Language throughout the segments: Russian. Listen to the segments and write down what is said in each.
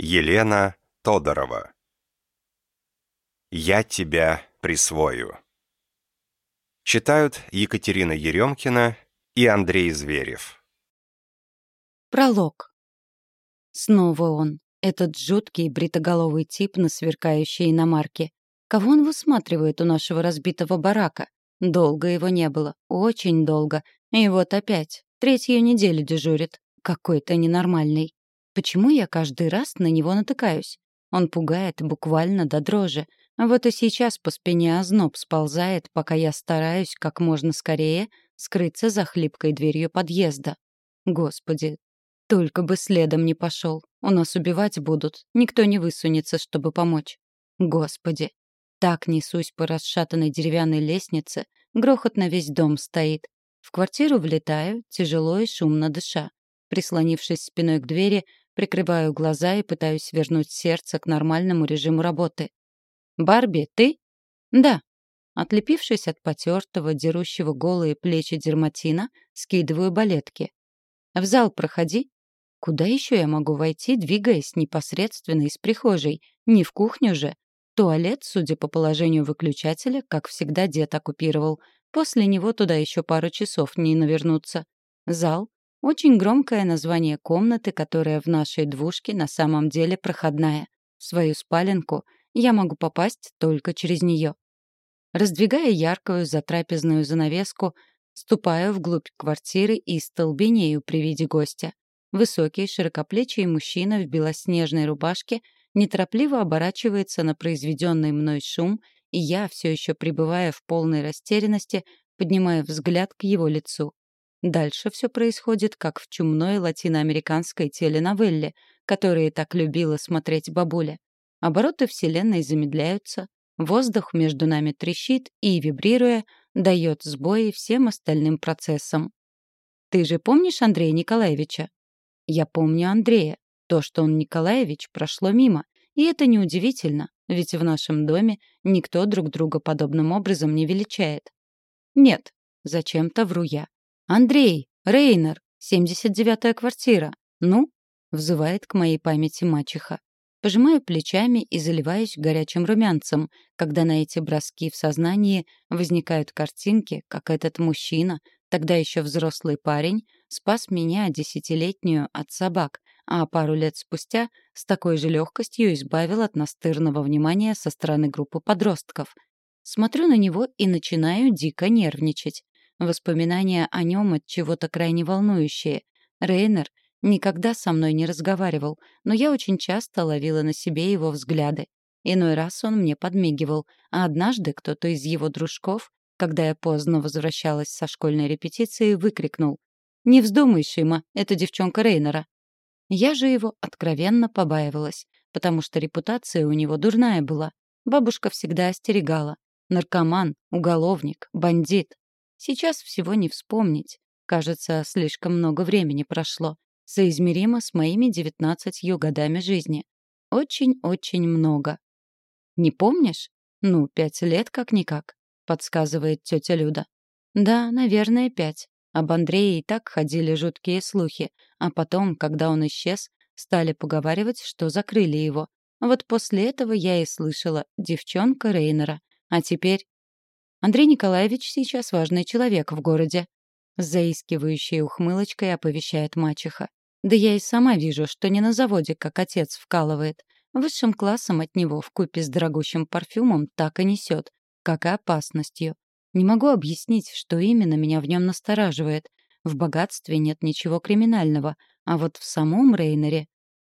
Елена Тодорова «Я тебя присвою». Читают Екатерина Еремкина и Андрей Зверев. Пролог. Снова он, этот жуткий бритоголовый тип на сверкающей иномарке. Кого он высматривает у нашего разбитого барака? Долго его не было, очень долго. И вот опять, третью неделю дежурит. Какой-то ненормальный. Почему я каждый раз на него натыкаюсь? Он пугает буквально до дрожи. Вот и сейчас по спине озноб сползает, пока я стараюсь как можно скорее скрыться за хлипкой дверью подъезда. Господи, только бы следом не пошел. У нас убивать будут, никто не высунется, чтобы помочь. Господи, так несусь по расшатанной деревянной лестнице, грохот на весь дом стоит. В квартиру влетаю, тяжело и шумно дыша. Прислонившись спиной к двери, Прикрываю глаза и пытаюсь вернуть сердце к нормальному режиму работы. «Барби, ты?» «Да». Отлепившись от потертого, дерущего голые плечи дерматина, скидываю балетки. «В зал проходи». Куда еще я могу войти, двигаясь непосредственно из прихожей? Не в кухню же. Туалет, судя по положению выключателя, как всегда дед оккупировал. После него туда еще пару часов не навернуться. Зал очень громкое название комнаты, которая в нашей двушке на самом деле проходная. В свою спаленку я могу попасть только через нее. Раздвигая яркую затрапезную занавеску, ступаю вглубь квартиры и столбенею при виде гостя. Высокий, широкоплечий мужчина в белоснежной рубашке неторопливо оборачивается на произведенный мной шум, и я, все еще пребывая в полной растерянности, поднимаю взгляд к его лицу. Дальше все происходит, как в чумной латиноамериканской теленовелле, которые так любила смотреть бабуля. Обороты Вселенной замедляются, воздух между нами трещит и, вибрируя, дает сбои всем остальным процессам. «Ты же помнишь Андрея Николаевича?» «Я помню Андрея. То, что он Николаевич, прошло мимо. И это неудивительно, ведь в нашем доме никто друг друга подобным образом не величает. Нет, зачем-то вру я. «Андрей! Рейнер! 79-я квартира! Ну?» — взывает к моей памяти мачеха. Пожимаю плечами и заливаюсь горячим румянцем, когда на эти броски в сознании возникают картинки, как этот мужчина, тогда еще взрослый парень, спас меня, десятилетнюю, от собак, а пару лет спустя с такой же легкостью избавил от настырного внимания со стороны группы подростков. Смотрю на него и начинаю дико нервничать. Воспоминания о нем от чего-то крайне волнующие. Рейнер никогда со мной не разговаривал, но я очень часто ловила на себе его взгляды. Иной раз он мне подмигивал, а однажды кто-то из его дружков, когда я поздно возвращалась со школьной репетиции, выкрикнул «Не вздумай, Шима, это девчонка Рейнера». Я же его откровенно побаивалась, потому что репутация у него дурная была. Бабушка всегда остерегала. Наркоман, уголовник, бандит. Сейчас всего не вспомнить. Кажется, слишком много времени прошло. Соизмеримо с моими девятнадцатью годами жизни. Очень-очень много. «Не помнишь? Ну, пять лет как-никак», — подсказывает тетя Люда. «Да, наверное, пять. Об Андрее и так ходили жуткие слухи, а потом, когда он исчез, стали поговаривать, что закрыли его. Вот после этого я и слышала «девчонка Рейнера». А теперь Андрей Николаевич сейчас важный человек в городе. С заискивающей ухмылочкой оповещает мачеха. Да я и сама вижу, что не на заводе, как отец вкалывает. Высшим классом от него в купе с дорогущим парфюмом так и несет, как и опасностью. Не могу объяснить, что именно меня в нем настораживает. В богатстве нет ничего криминального, а вот в самом Рейнере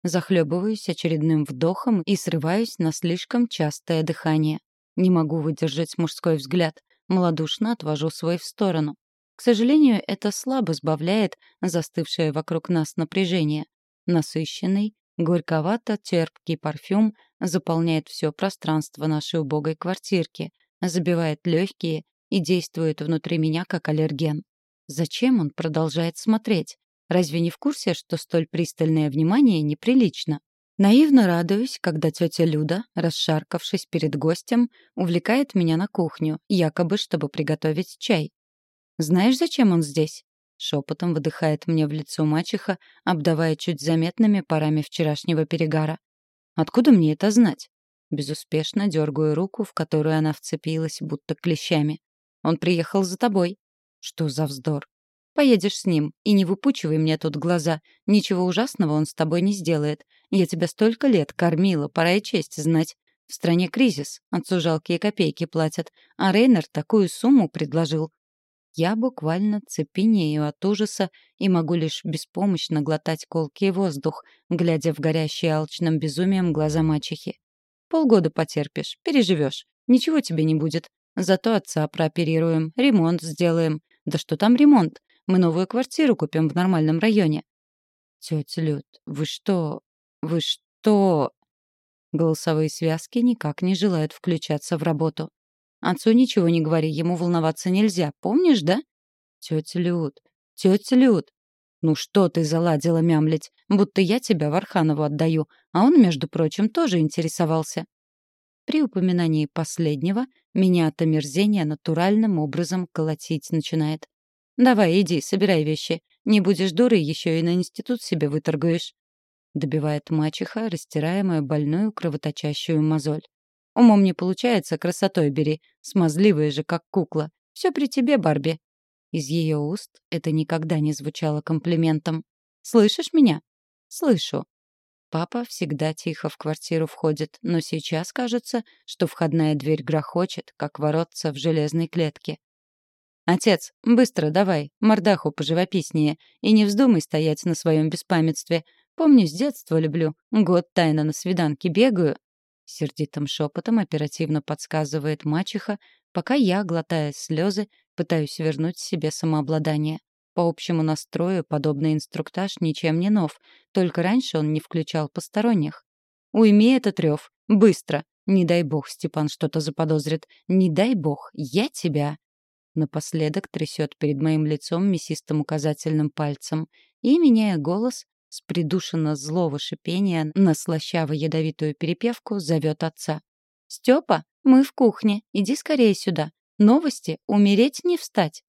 захлебываюсь очередным вдохом и срываюсь на слишком частое дыхание. Не могу выдержать мужской взгляд. Малодушно отвожу свой в сторону. К сожалению, это слабо сбавляет застывшее вокруг нас напряжение. Насыщенный, горьковато-терпкий парфюм заполняет все пространство нашей убогой квартирки, забивает легкие и действует внутри меня как аллерген. Зачем он продолжает смотреть? Разве не в курсе, что столь пристальное внимание неприлично? Наивно радуюсь, когда тетя Люда, расшаркавшись перед гостем, увлекает меня на кухню, якобы чтобы приготовить чай. «Знаешь, зачем он здесь?» Шепотом выдыхает мне в лицо мачеха, обдавая чуть заметными парами вчерашнего перегара. Откуда мне это знать? Безуспешно дергаю руку, в которую она вцепилась, будто клещами. Он приехал за тобой. Что за вздор? Поедешь с ним, и не выпучивай мне тут глаза. Ничего ужасного он с тобой не сделает. Я тебя столько лет кормила, пора и честь знать. В стране кризис, отцу жалкие копейки платят, а Рейнер такую сумму предложил. Я буквально цепенею от ужаса и могу лишь беспомощно глотать колкий воздух, глядя в горящие алчным безумием глаза мачехи. Полгода потерпишь, переживешь, ничего тебе не будет. Зато отца прооперируем, ремонт сделаем. Да что там ремонт? Мы новую квартиру купим в нормальном районе. Тетя Люд, вы что? Вы что? Голосовые связки никак не желают включаться в работу. Отцу ничего не говори, ему волноваться нельзя. Помнишь, да? Тетя Люд, тетя Люд. Ну что ты заладила мямлить? Будто я тебя Варханову отдаю, а он, между прочим, тоже интересовался. При упоминании последнего меня от омерзения натуральным образом колотить начинает. «Давай, иди, собирай вещи. Не будешь дурой, еще и на институт себе выторгуешь», — добивает мачеха, растирая мою больную кровоточащую мозоль. «Умом не получается, красотой бери. Смазливая же, как кукла. Все при тебе, Барби». Из ее уст это никогда не звучало комплиментом. «Слышишь меня?» «Слышу», Папа всегда тихо в квартиру входит, но сейчас кажется, что входная дверь грохочет, как воротца в железной клетке. «Отец, быстро давай, мордаху поживописнее, и не вздумай стоять на своем беспамятстве. Помню, с детства люблю, год тайно на свиданке бегаю». Сердитым шепотом оперативно подсказывает мачеха, пока я, глотая слезы, пытаюсь вернуть себе самообладание. По общему настрою подобный инструктаж ничем не нов, только раньше он не включал посторонних. «Уйми этот рев! Быстро! Не дай бог Степан что-то заподозрит! Не дай бог! Я тебя!» Напоследок трясет перед моим лицом мясистым указательным пальцем и, меняя голос, с придушенно злого шипения на слащаво-ядовитую перепевку зовет отца. «Степа, мы в кухне, иди скорее сюда. Новости, умереть не встать!»